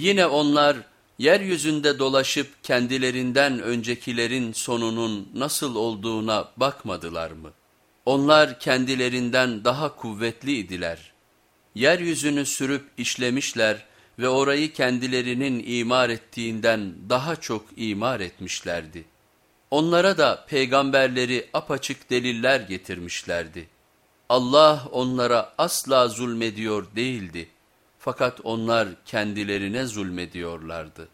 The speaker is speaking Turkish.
Yine onlar yeryüzünde dolaşıp kendilerinden öncekilerin sonunun nasıl olduğuna bakmadılar mı? Onlar kendilerinden daha kuvvetliydiler. Yeryüzünü sürüp işlemişler ve orayı kendilerinin imar ettiğinden daha çok imar etmişlerdi. Onlara da peygamberleri apaçık deliller getirmişlerdi. Allah onlara asla zulmediyor değildi. Fakat onlar kendilerine zulmediyorlardı.